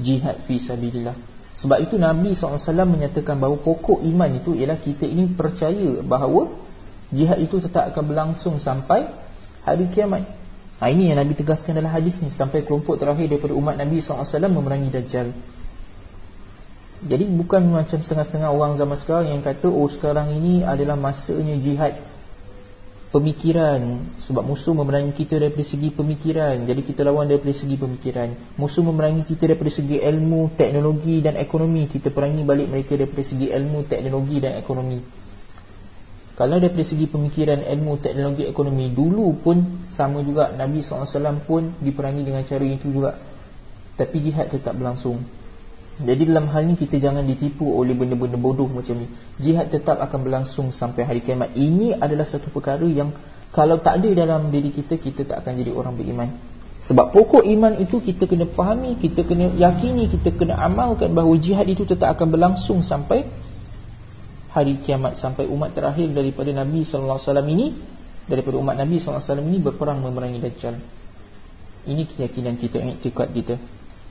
jihad fi sabilillah. Sebab itu Nabi SAW menyatakan bahawa pokok iman itu ialah kita ini percaya bahawa jihad itu tetap akan berlangsung sampai hari kiamat. Ha, ini yang Nabi tegaskan dalam hadis ni sampai kelompok terakhir daripada umat Nabi SAW memerangi Dajjal. Jadi bukan macam setengah-setengah orang zaman sekarang yang kata oh sekarang ini adalah masanya jihad pemikiran. Sebab musuh memerangi kita daripada segi pemikiran. Jadi kita lawan daripada segi pemikiran. Musuh memerangi kita daripada segi ilmu teknologi dan ekonomi. Kita perangi balik mereka daripada segi ilmu teknologi dan ekonomi. Kalau daripada segi pemikiran ilmu teknologi ekonomi dulu pun sama juga. Nabi SAW pun diperangi dengan cara itu juga. Tapi jihad tetap berlangsung jadi dalam hal ni kita jangan ditipu oleh benda-benda bodoh macam ni. Jihad tetap akan berlangsung sampai hari kiamat. Ini adalah satu perkara yang kalau tak ada dalam diri kita, kita tak akan jadi orang beriman. Sebab pokok iman itu kita kena fahami, kita kena yakini, kita kena amalkan bahawa jihad itu tetap akan berlangsung sampai hari kiamat. Sampai umat terakhir daripada Nabi SAW ini, daripada umat Nabi SAW ini berperang memerangi Dajjal. Ini keyakinan kita, iktikad kita.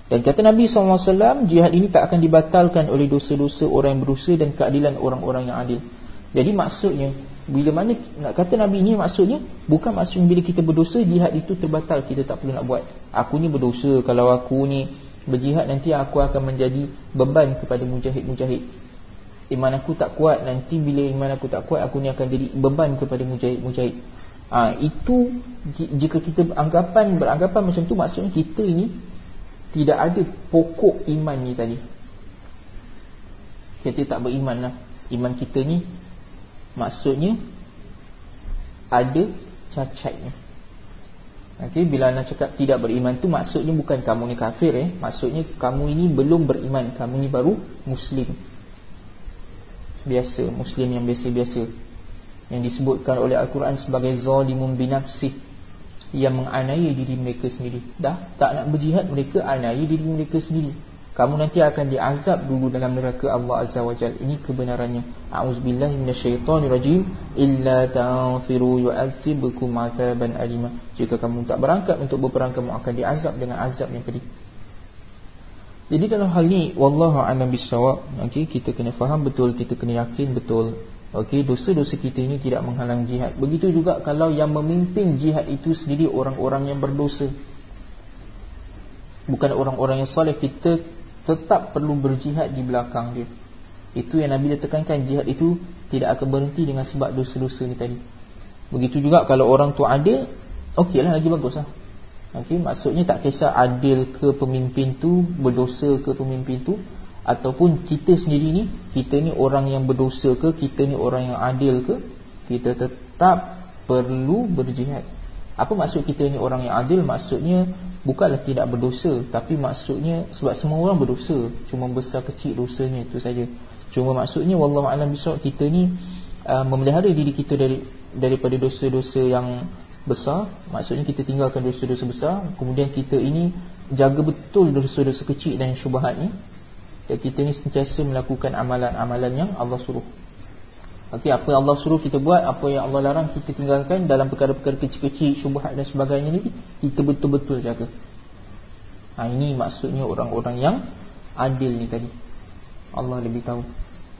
Dan kata Nabi SAW Jihad ini tak akan dibatalkan oleh dosa-dosa orang yang berusaha Dan keadilan orang-orang yang adil. Jadi maksudnya Bila mana nak kata Nabi ini maksudnya Bukan maksudnya bila kita berdosa Jihad itu terbatal Kita tak perlu nak buat. Aku ni berdosa Kalau aku ni berjihad Nanti aku akan menjadi beban kepada mujahid-mujahid. Iman aku tak kuat Nanti bila iman aku tak kuat Aku ni akan jadi beban kepada mujahid-mujahid. Ha, Itu Jika kita anggapan Beranggapan macam tu Maksudnya kita ini tidak ada pokok iman ni tadi. Kita tak beriman lah. Iman kita ni maksudnya ada cacatnya. Okay, bila anda cakap tidak beriman tu maksudnya bukan kamu ni kafir eh. Maksudnya kamu ini belum beriman. Kamu ni baru muslim. Biasa muslim yang biasa-biasa. Yang disebutkan oleh Al-Quran sebagai zalimun binafsih yang menganiaya diri mereka sendiri. Dah? Tak nak berjihad mereka aniaya diri mereka sendiri. Kamu nanti akan diazab dulu dalam neraka Allah Azza wa Jal. Ini kebenarannya. A'udzubillahi minasyaitonirrajim. Illa ta'firu yu'adzibukum 'adzaban alima. Jika kamu tak berangkat untuk berperang kamu akan diazab dengan azab yang pedih. Jadi dalam hal ni wallahu a'lam bissawab. Okey kita kena faham betul kita kena yakin betul okey dosa-dosa kita ini tidak menghalang jihad. Begitu juga kalau yang memimpin jihad itu sendiri orang-orang yang berdosa. Bukan orang-orang yang soleh kita tetap perlu berjihad di belakang dia. Itu yang Nabi tekankan jihad itu tidak akan berhenti dengan sebab dosa-dosa ni tadi. Begitu juga kalau orang tu ada okeylah lagi baguslah Okay, maksudnya tak kisah adil ke pemimpin tu, berdosa ke pemimpin tu ataupun kita sendiri ni, kita ni orang yang berdosa ke, kita ni orang yang adil ke, kita tetap perlu berjihad. Apa maksud kita ni orang yang adil? Maksudnya bukanlah tidak berdosa, tapi maksudnya sebab semua orang berdosa, cuma besar kecil dosanya itu saja. Cuma maksudnya wallahu alam bisawab kita ni uh, memelihara diri kita dari daripada dosa-dosa yang besar maksudnya kita tinggalkan dosa-dosa besar kemudian kita ini jaga betul dosa-dosa kecil dan syubhat ni dan kita ni sentiasa melakukan amalan-amalan yang Allah suruh. Okey apa yang Allah suruh kita buat apa yang Allah larang kita tinggalkan dalam perkara-perkara kecil-kecil syubhat dan sebagainya ni kita betul-betul jaga. Ha, ini maksudnya orang-orang yang adil ni tadi. Allah lebih tahu.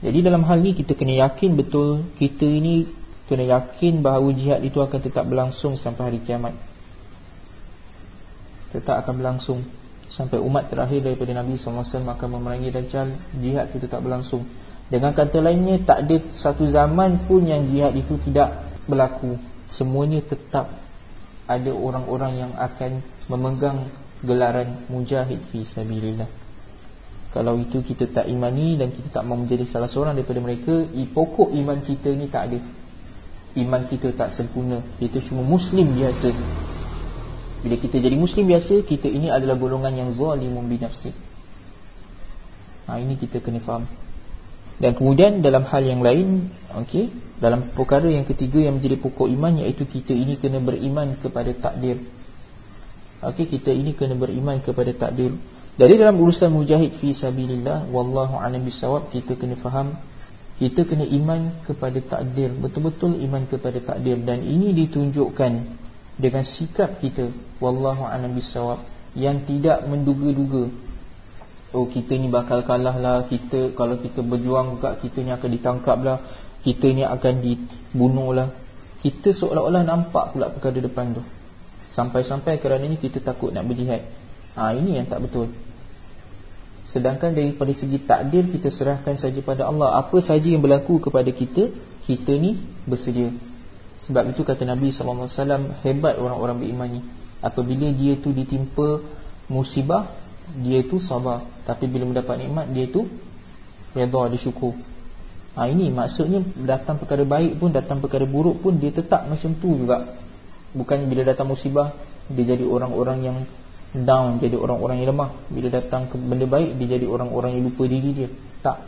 Jadi dalam hal ni kita kena yakin betul kita ini kena yakin bahawa jihad itu akan tetap berlangsung sampai hari kiamat. Tetap akan berlangsung sampai umat terakhir daripada Nabi SAW akan memerangi Dajjal jihad itu tetap berlangsung. Dengan kata lainnya tak ada satu zaman pun yang jihad itu tidak berlaku. Semuanya tetap ada orang-orang yang akan memegang gelaran mujahid fi sabilillah. Kalau itu kita tak imani dan kita tak mahu menjadi salah seorang daripada mereka pokok iman kita ni tak ada. Iman kita tak sempurna. Kita cuma Muslim biasa Bila kita jadi Muslim biasa Kita ini adalah golongan yang zalimun binafsi. Ha, Ini kita kena faham. Dan kemudian dalam hal yang lain okay, Dalam perkara yang ketiga yang menjadi pokok iman Iaitu kita ini kena beriman kepada takdir. Okay, Kita ini kena beriman kepada takdir. Dari dalam urusan mujahid fi sabilillah Wallahu a'lam bisawab Kita kena faham kita kena iman kepada takdir betul-betul iman kepada takdir. Dan ini ditunjukkan dengan sikap kita wallahu a'lam bisawab yang tidak menduga-duga oh kita ni bakal kalah lah kita kalau kita berjuang juga kita ni akan ditangkap lah kita ni akan dibunuh lah. Kita seolah-olah nampak pula perkara depan tu. Sampai-sampai kerana ni kita takut nak berjihad. Ha, ini yang tak betul. Sedangkan daripada segi takdir kita serahkan saja pada Allah. Apa saja yang berlaku kepada kita Kita ni bersedia Sebab itu kata Nabi SAW Hebat orang-orang beriman ni Apabila dia tu ditimpa musibah Dia tu sabar. Tapi bila mendapat nikmat dia tu Reda dia syukur. Ha, Ini maksudnya datang perkara baik pun Datang perkara buruk pun Dia tetap macam tu juga. Bukan bila datang musibah Dia jadi orang-orang yang down jadi orang-orang yang lemah. Bila datang ke benda baik dia jadi orang-orang yang lupa diri dia. Tak.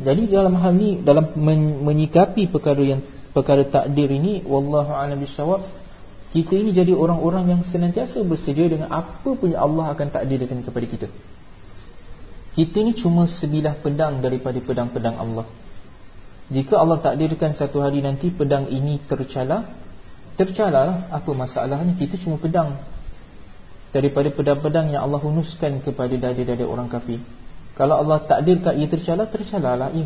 Jadi dalam hal ni dalam men menyikapi perkara yang perkara takdir ini wallahu a'lam bissawab kita ini jadi orang-orang yang senantiasa bersedia dengan apa pun yang Allah akan takdirkan kepada kita kita ini cuma sebilah pedang daripada pedang-pedang Allah jika Allah takdirkan satu hari nanti pedang ini tercalar tercalar apa masalahnya kita cuma pedang daripada pedang-pedang yang Allah hunuskan kepada dada-dada orang kafir. Kalau Allah takdirkan ia tercalar, tercalarlah ia.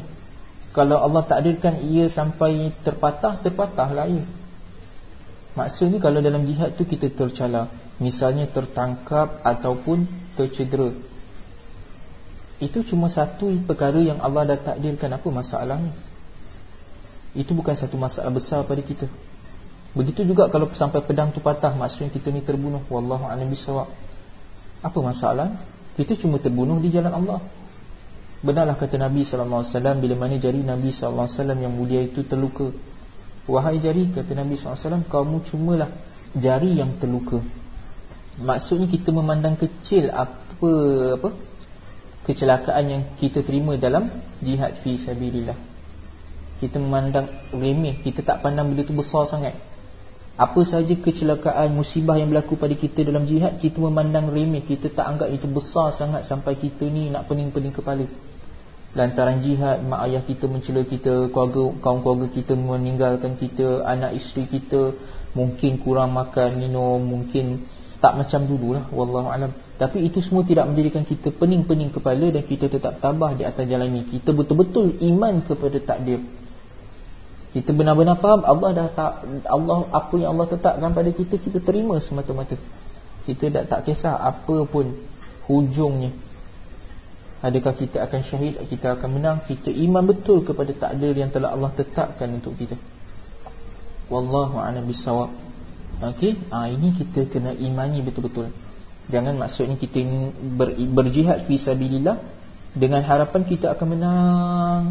Kalau Allah takdirkan ia sampai terpatah, terpatahlah ia. Maksudnya kalau dalam jihad tu kita tercalar, misalnya tertangkap ataupun tercedera. Itu cuma satu perkara yang Allah dah takdirkan apa masalahnya. Itu bukan satu masalah besar pada kita. Begitu juga kalau sampai pedang tu patah Maksudnya kita ni terbunuh Wallahu a'lam bisawab Apa masalah? Kita cuma terbunuh di jalan Allah Benarlah kata Nabi SAW Bila mana jari Nabi SAW yang mulia itu terluka. Wahai jari kata Nabi SAW Kamu cumalah jari yang terluka. Maksudnya kita memandang kecil Apa apa Kecelakaan yang kita terima dalam Jihad fi sabirillah Kita memandang remeh Kita tak pandang benda itu besar sangat apa saja kecelakaan musibah yang berlaku pada kita dalam jihad kita memandang remeh. Kita tak anggap itu besar sangat sampai kita ni nak pening-pening kepala. Lantaran jihad mak ayah kita mencela kita keluarga kaum keluarga kita meninggalkan kita anak isteri kita mungkin kurang makan minum mungkin tak macam dulu lah Wallahu alam. Tapi itu semua tidak menjadikan kita pening-pening kepala Dan kita tetap tabah di atas jalan ini. Kita betul-betul iman kepada takdir Kita benar-benar faham Allah dah tak Allah Apa yang Allah tetapkan pada kita Kita terima semata-mata Kita tak, tak kisah apa pun Hujungnya Adakah kita akan syahid Kita akan menang Kita iman betul kepada takdir Yang telah Allah tetapkan untuk kita Wallahu a'lam bisawab Okey, ha, ini kita kena imani betul-betul. Jangan maksudnya kita ber, berjihad fi sabilillah dengan harapan kita akan menang.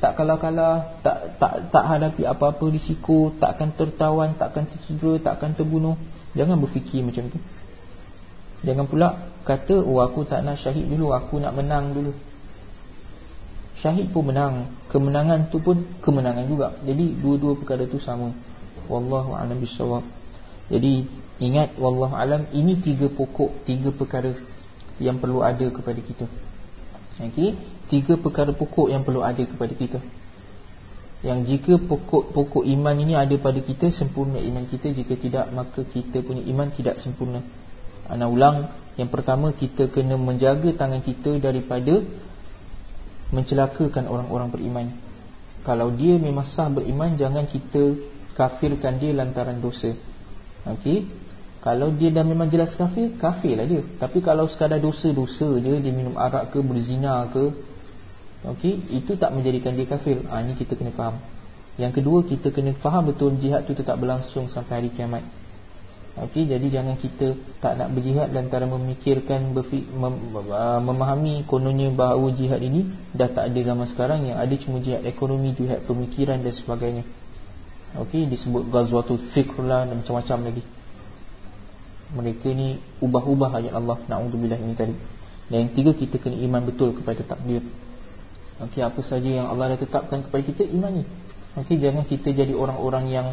Tak kalah-kalah, tak tak tak hadapi apa-apa risiko, takkan tertawan, takkan tercedera, takkan terbunuh. Jangan berfikir macam tu. Jangan pula kata, "Oh, aku tak nak syahid dulu, aku nak menang dulu." Syahid pun menang, kemenangan tu pun kemenangan juga. Jadi dua-dua perkara tu sama wallahu alam bisawab. Jadi ingat wallahu alam ini tiga pokok, tiga perkara yang perlu ada kepada kita. Okey, tiga perkara pokok yang perlu ada kepada kita. Yang jika pokok-pokok iman ini ada pada kita sempurna iman kita, jika tidak maka kita punya iman tidak sempurna. Ana ulang, yang pertama kita kena menjaga tangan kita daripada mencelakakan orang-orang beriman. Kalau dia memang sah beriman jangan kita kafirkan dia lantaran dosa. Okey. Kalau dia dah memang jelas kafir, kafirlah dia. Tapi kalau sekadar dosa-dosa je dia minum arak ke berzina ke okey, itu tak menjadikan dia kafir. Ah ha, ini kita kena faham. Yang kedua kita kena faham betul jihad tu tetap berlangsung sampai hari kiamat. Okey, jadi jangan kita tak nak berjihad lantaran memikirkan berfi, mem, uh, memahami kononnya bahawa jihad ini dah tak ada zaman sekarang yang ada cuma jihad ekonomi, jihad pemikiran dan sebagainya. Okey disebut ghazwatul fikrlah dan macam-macam lagi. Mereka ni ubah-ubah ayat Allah naudzubillah ini tadi. Dan yang tiga kita kena iman betul kepada takdir. Okey apa saja yang Allah dah tetapkan kepada kita imani. Okey jangan kita jadi orang-orang yang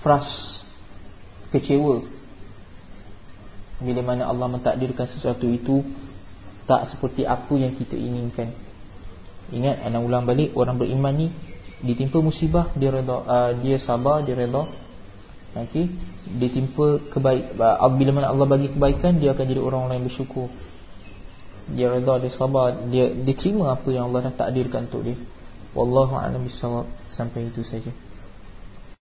frust kecewa bila mana Allah mentakdirkan sesuatu itu tak seperti apa yang kita inginkan. Ingat anak ulang balik orang beriman ni ditimpa musibah dia redha uh, dia sabar dia redha okey ditimpa kebaik uh, bila mana Allah bagi kebaikan dia akan jadi orang-orang yang bersyukur dia redha dia sabar. Dia diterima apa yang Allah dah takdirkan untuk dia. Wallahu a'lam bissawab sampai itu saja